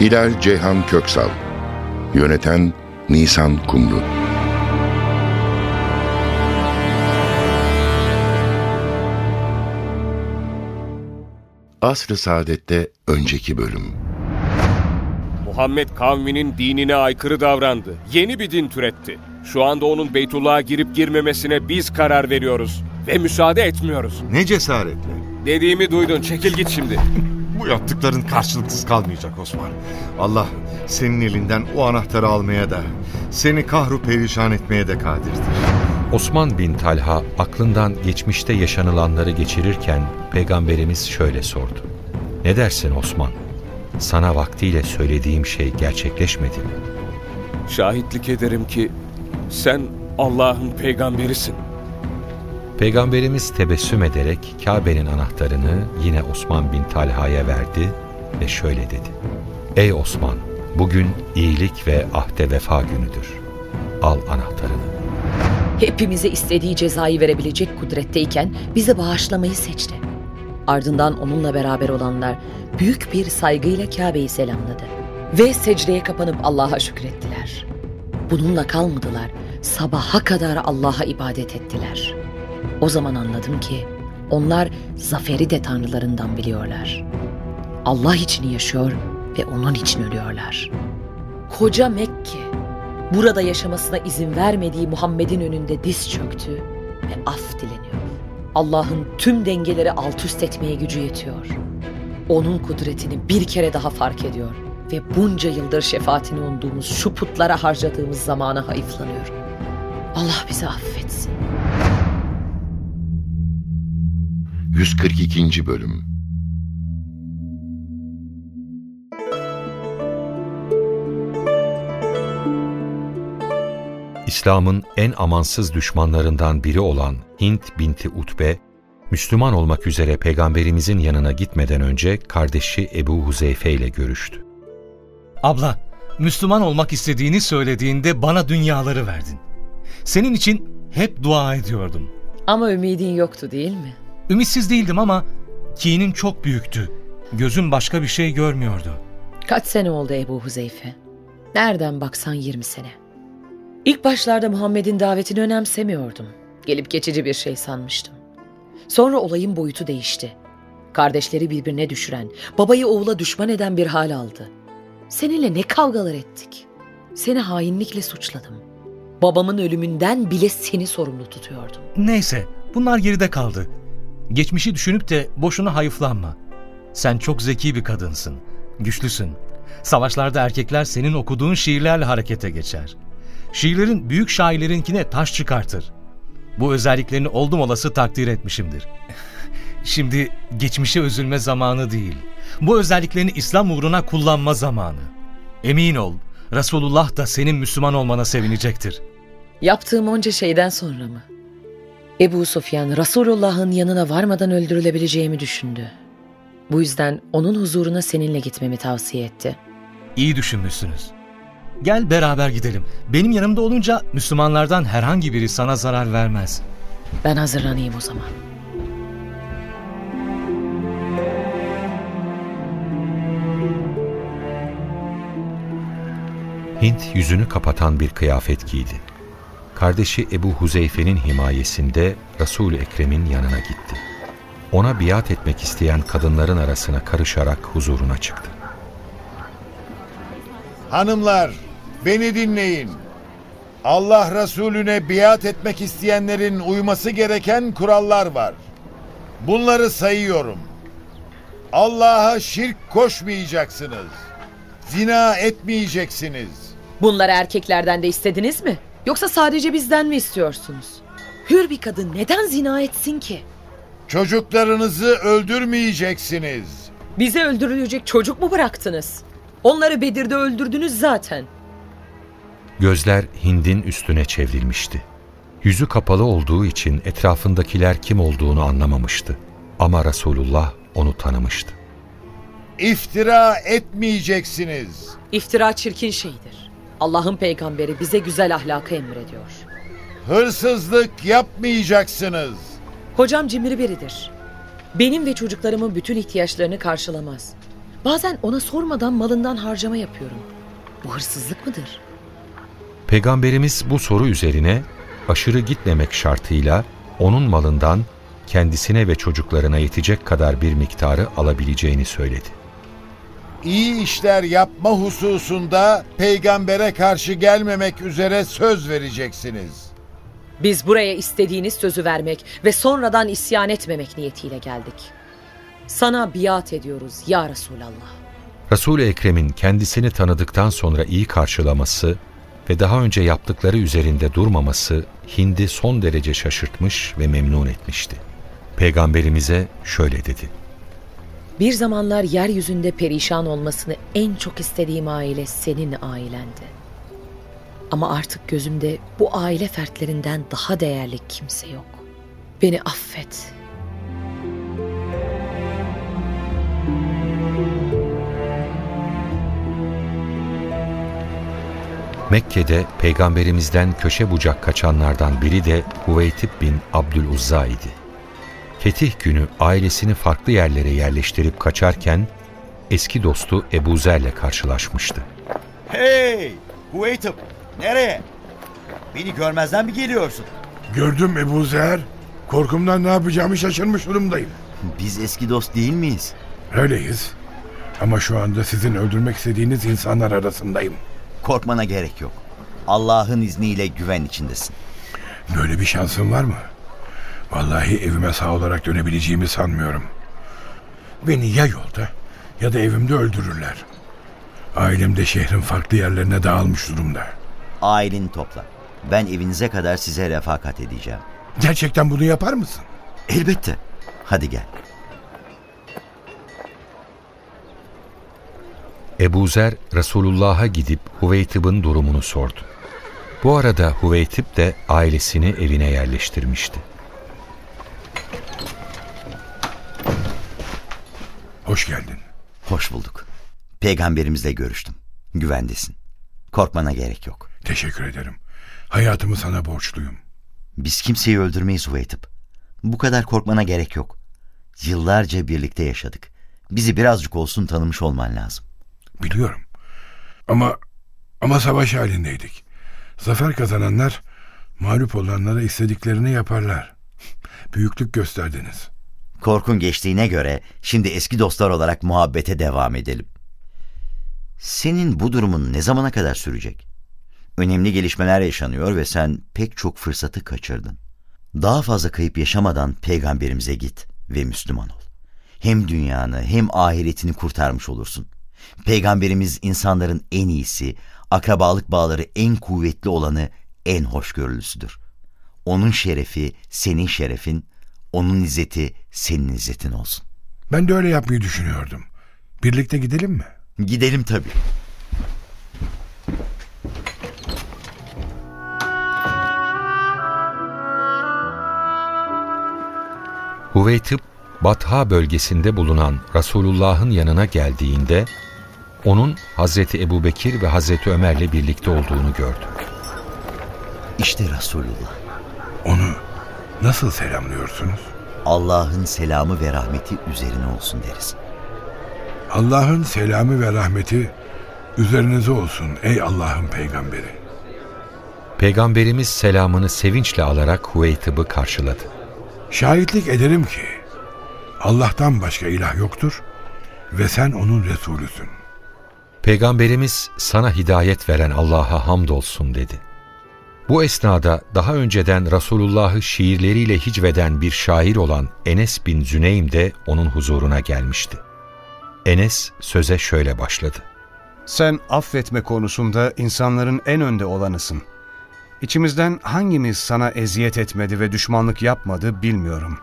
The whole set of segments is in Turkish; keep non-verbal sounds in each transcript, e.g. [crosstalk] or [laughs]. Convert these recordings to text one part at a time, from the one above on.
Hilal Ceyhan Köksal Yöneten Nisan Kumru Asr-ı Saadet'te önceki bölüm Muhammed kavminin dinine aykırı davrandı. Yeni bir din türetti. Şu anda onun Beytullah'a girip girmemesine biz karar veriyoruz. Ve müsaade etmiyoruz. Ne cesaretle. Dediğimi duydun. Çekil git şimdi. [laughs] Bu yaptıkların karşılıksız kalmayacak Osman. Allah senin elinden o anahtarı almaya da, seni kahru perişan etmeye de kadirdir. Osman bin Talha aklından geçmişte yaşanılanları geçirirken Peygamberimiz şöyle sordu. Ne dersin Osman? Sana vaktiyle söylediğim şey gerçekleşmedi mi? Şahitlik ederim ki sen Allah'ın peygamberisin. Peygamberimiz tebessüm ederek Kabe'nin anahtarını yine Osman bin Talha'ya verdi ve şöyle dedi. Ey Osman! Bugün iyilik ve ahde vefa günüdür. Al anahtarını. Hepimize istediği cezayı verebilecek kudretteyken bizi bağışlamayı seçti. Ardından onunla beraber olanlar büyük bir saygıyla Kabe'yi selamladı. Ve secdeye kapanıp Allah'a şükrettiler. Bununla kalmadılar, sabaha kadar Allah'a ibadet ettiler. O zaman anladım ki onlar zaferi de tanrılarından biliyorlar. Allah için yaşıyor ve onun için ölüyorlar. Koca Mekke, burada yaşamasına izin vermediği Muhammed'in önünde diz çöktü ve af dileniyor. Allah'ın tüm dengeleri alt üst etmeye gücü yetiyor. Onun kudretini bir kere daha fark ediyor ve bunca yıldır şefaatini umduğumuz şu putlara harcadığımız zamana hayıflanıyorum. Allah bizi affetsin. 142. Bölüm İslam'ın en amansız düşmanlarından biri olan Hint binti Utbe, Müslüman olmak üzere Peygamberimizin yanına gitmeden önce kardeşi Ebu Huzeyfe ile görüştü. Abla, Müslüman olmak istediğini söylediğinde bana dünyaları verdin. Senin için hep dua ediyordum. Ama ümidin yoktu değil mi? Ümitsiz değildim ama kinin çok büyüktü. Gözüm başka bir şey görmüyordu. Kaç sene oldu Ebu Huzeyfe? Nereden baksan 20 sene. İlk başlarda Muhammed'in davetini önemsemiyordum. Gelip geçici bir şey sanmıştım. Sonra olayın boyutu değişti. Kardeşleri birbirine düşüren, babayı oğula düşman eden bir hal aldı. Seninle ne kavgalar ettik. Seni hainlikle suçladım. Babamın ölümünden bile seni sorumlu tutuyordum. Neyse, bunlar geride kaldı. Geçmişi düşünüp de boşuna hayıflanma. Sen çok zeki bir kadınsın, güçlüsün. Savaşlarda erkekler senin okuduğun şiirlerle harekete geçer. Şiirlerin büyük şairlerinkine taş çıkartır. Bu özelliklerini oldum olası takdir etmişimdir. Şimdi geçmişe üzülme zamanı değil. Bu özelliklerini İslam uğruna kullanma zamanı. Emin ol, Resulullah da senin Müslüman olmana sevinecektir. Yaptığım onca şeyden sonra mı? Ebu Sufyan Resulullah'ın yanına varmadan öldürülebileceğimi düşündü. Bu yüzden onun huzuruna seninle gitmemi tavsiye etti. İyi düşünmüşsünüz. Gel beraber gidelim. Benim yanımda olunca Müslümanlardan herhangi biri sana zarar vermez. Ben hazırlanayım o zaman. Hint yüzünü kapatan bir kıyafet giydi. Kardeşi Ebu Huzeyfe'nin himayesinde Resul-i Ekrem'in yanına gitti. Ona biat etmek isteyen kadınların arasına karışarak huzuruna çıktı. Hanımlar, beni dinleyin. Allah Resulüne biat etmek isteyenlerin uyması gereken kurallar var. Bunları sayıyorum. Allah'a şirk koşmayacaksınız. Zina etmeyeceksiniz. Bunları erkeklerden de istediniz mi? Yoksa sadece bizden mi istiyorsunuz? Hür bir kadın neden zina etsin ki? Çocuklarınızı öldürmeyeceksiniz. Bize öldürülecek çocuk mu bıraktınız? Onları Bedir'de öldürdünüz zaten. Gözler Hind'in üstüne çevrilmişti. Yüzü kapalı olduğu için etrafındakiler kim olduğunu anlamamıştı. Ama Resulullah onu tanımıştı. İftira etmeyeceksiniz. İftira çirkin şeydir. Allah'ın peygamberi bize güzel ahlakı emrediyor. Hırsızlık yapmayacaksınız. Hocam cimri biridir. Benim ve çocuklarımın bütün ihtiyaçlarını karşılamaz. Bazen ona sormadan malından harcama yapıyorum. Bu hırsızlık mıdır? Peygamberimiz bu soru üzerine aşırı gitmemek şartıyla onun malından kendisine ve çocuklarına yetecek kadar bir miktarı alabileceğini söyledi. İyi işler yapma hususunda peygambere karşı gelmemek üzere söz vereceksiniz. Biz buraya istediğiniz sözü vermek ve sonradan isyan etmemek niyetiyle geldik. Sana biat ediyoruz ya Resulallah. Resul-i Ekrem'in kendisini tanıdıktan sonra iyi karşılaması ve daha önce yaptıkları üzerinde durmaması Hind'i son derece şaşırtmış ve memnun etmişti. Peygamberimize şöyle dedi. Bir zamanlar yeryüzünde perişan olmasını en çok istediğim aile senin ailendi. Ama artık gözümde bu aile fertlerinden daha değerli kimse yok. Beni affet. Mekke'de peygamberimizden köşe bucak kaçanlardan biri de Huveytib bin Abdüluzza idi. Fetih günü ailesini farklı yerlere yerleştirip kaçarken eski dostu Ebu Zer'le karşılaşmıştı. Hey! Huveytip! Nereye? Beni görmezden mi geliyorsun? Gördüm Ebu Zer. Korkumdan ne yapacağımı şaşırmış durumdayım. Biz eski dost değil miyiz? Öyleyiz. Ama şu anda sizin öldürmek istediğiniz insanlar arasındayım. Korkmana gerek yok. Allah'ın izniyle güven içindesin. Böyle bir şansın var mı? Vallahi evime sağ olarak dönebileceğimi sanmıyorum. Beni ya yolda ya da evimde öldürürler. Ailem de şehrin farklı yerlerine dağılmış durumda. Aileni topla. Ben evinize kadar size refakat edeceğim. Gerçekten bunu yapar mısın? Elbette. Hadi gel. Ebu Zer Resulullah'a gidip Huveytib'in durumunu sordu. Bu arada Huveytib de ailesini evine yerleştirmişti. Hoş geldin. Hoş bulduk. Peygamberimizle görüştüm. Güvendesin. Korkmana gerek yok. Teşekkür ederim. Hayatımı sana borçluyum. Biz kimseyi öldürmeyiz Huveytip. Bu kadar korkmana gerek yok. Yıllarca birlikte yaşadık. Bizi birazcık olsun tanımış olman lazım. Biliyorum. Ama ama savaş halindeydik. Zafer kazananlar mağlup olanlara istediklerini yaparlar. Büyüklük gösterdiniz. Korkun geçtiğine göre şimdi eski dostlar olarak muhabbete devam edelim. Senin bu durumun ne zamana kadar sürecek? Önemli gelişmeler yaşanıyor ve sen pek çok fırsatı kaçırdın. Daha fazla kayıp yaşamadan peygamberimize git ve Müslüman ol. Hem dünyanı hem ahiretini kurtarmış olursun. Peygamberimiz insanların en iyisi, akrabalık bağları en kuvvetli olanı, en hoşgörülüsüdür. Onun şerefi senin şerefin, onun izzeti senin izzetin olsun. Ben de öyle yapmayı düşünüyordum. Birlikte gidelim mi? Gidelim tabii. Huveytib, Batha bölgesinde bulunan Resulullah'ın yanına geldiğinde onun Hazreti Ebubekir ve Hazreti Ömer'le birlikte olduğunu gördü. İşte Resulullah. Onu nasıl selamlıyorsunuz? Allah'ın selamı ve rahmeti üzerine olsun deriz. Allah'ın selamı ve rahmeti üzerinize olsun ey Allah'ın peygamberi. Peygamberimiz selamını sevinçle alarak Huveytib'i karşıladı. Şahitlik ederim ki Allah'tan başka ilah yoktur ve sen onun Resulüsün. Peygamberimiz sana hidayet veren Allah'a hamdolsun dedi. Bu esnada daha önceden Resulullah'ı şiirleriyle hicveden bir şair olan Enes bin Züneym de onun huzuruna gelmişti. Enes söze şöyle başladı. Sen affetme konusunda insanların en önde olanısın. İçimizden hangimiz sana eziyet etmedi ve düşmanlık yapmadı bilmiyorum.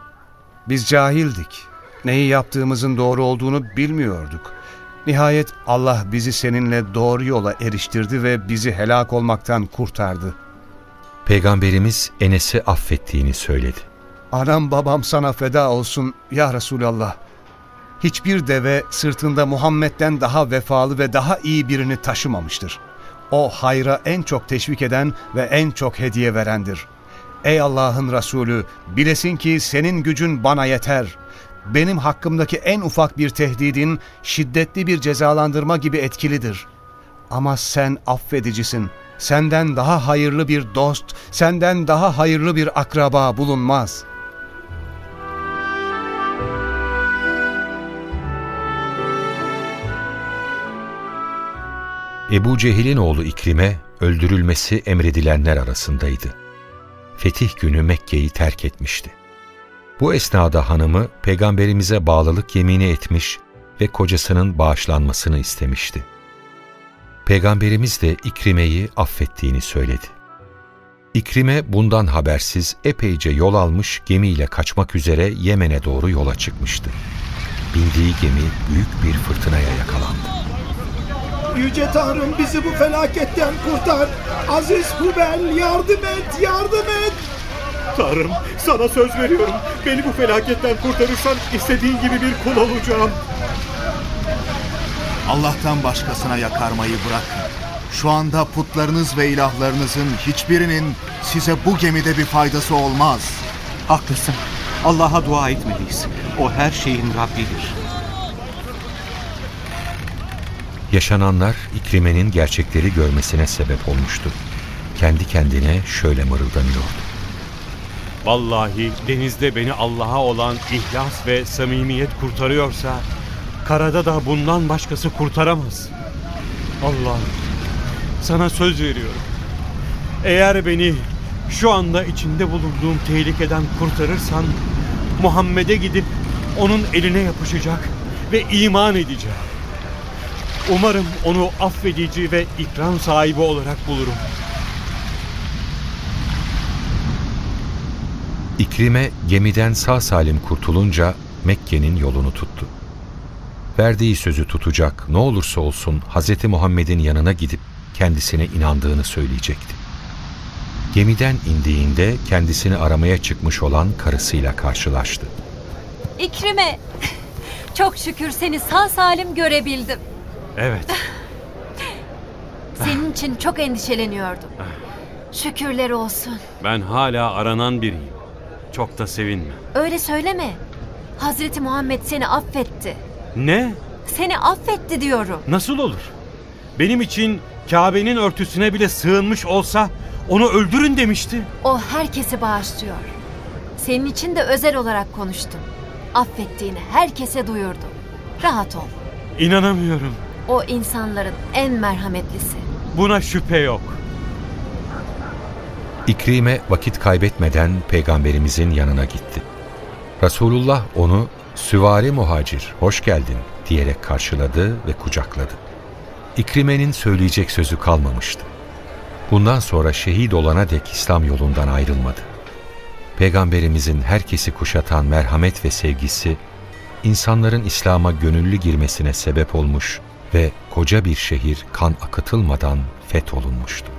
Biz cahildik. Neyi yaptığımızın doğru olduğunu bilmiyorduk. Nihayet Allah bizi seninle doğru yola eriştirdi ve bizi helak olmaktan kurtardı. Peygamberimiz Enes'i affettiğini söyledi. Anam babam sana feda olsun ya Resulallah. Hiçbir deve sırtında Muhammed'den daha vefalı ve daha iyi birini taşımamıştır. O hayra en çok teşvik eden ve en çok hediye verendir. Ey Allah'ın Resulü, bilesin ki senin gücün bana yeter. Benim hakkımdaki en ufak bir tehdidin şiddetli bir cezalandırma gibi etkilidir. Ama sen affedicisin. Senden daha hayırlı bir dost, senden daha hayırlı bir akraba bulunmaz.'' Ebu Cehil'in oğlu İkrime öldürülmesi emredilenler arasındaydı. Fetih günü Mekke'yi terk etmişti. Bu esnada hanımı peygamberimize bağlılık yemini etmiş ve kocasının bağışlanmasını istemişti. Peygamberimiz de İkrime'yi affettiğini söyledi. İkrime bundan habersiz epeyce yol almış gemiyle kaçmak üzere Yemen'e doğru yola çıkmıştı. Bindiği gemi büyük bir fırtınaya yakalandı. Yüce Tanrım bizi bu felaketten kurtar. Aziz Hubel yardım et, yardım et. Tanrım sana söz veriyorum. Beni bu felaketten kurtarırsan istediğin gibi bir kul olacağım. Allah'tan başkasına yakarmayı bırakın. Şu anda putlarınız ve ilahlarınızın hiçbirinin size bu gemide bir faydası olmaz. Haklısın. Allah'a dua etmeliyiz. O her şeyin Rabbidir. Yaşananlar İkrime'nin gerçekleri görmesine sebep olmuştu. Kendi kendine şöyle mırıldanıyordu. Vallahi denizde beni Allah'a olan ihlas ve samimiyet kurtarıyorsa, karada da bundan başkası kurtaramaz. Allah'ım, sana söz veriyorum. Eğer beni şu anda içinde bulunduğum tehlikeden kurtarırsan, Muhammed'e gidip onun eline yapışacak ve iman edeceğim. Umarım onu affedici ve ikram sahibi olarak bulurum. İkrime gemiden sağ salim kurtulunca Mekke'nin yolunu tuttu. Verdiği sözü tutacak, ne olursa olsun Hz. Muhammed'in yanına gidip kendisine inandığını söyleyecekti. Gemiden indiğinde kendisini aramaya çıkmış olan karısıyla karşılaştı. İkrime, çok şükür seni sağ salim görebildim. Evet. Senin için çok endişeleniyordum. Şükürler olsun. Ben hala aranan biriyim. Çok da sevinme. Öyle söyleme. Hazreti Muhammed seni affetti. Ne? Seni affetti diyorum. Nasıl olur? Benim için Kabe'nin örtüsüne bile sığınmış olsa onu öldürün demişti. O herkesi bağışlıyor. Senin için de özel olarak konuştum. Affettiğini herkese duyurdu. Rahat ol. İnanamıyorum. O insanların en merhametlisi. Buna şüphe yok. İkrime vakit kaybetmeden peygamberimizin yanına gitti. Resulullah onu süvari muhacir hoş geldin diyerek karşıladı ve kucakladı. İkrime'nin söyleyecek sözü kalmamıştı. Bundan sonra şehit olana dek İslam yolundan ayrılmadı. Peygamberimizin herkesi kuşatan merhamet ve sevgisi, insanların İslam'a gönüllü girmesine sebep olmuş ve koca bir şehir kan akıtılmadan fetholunmuştu.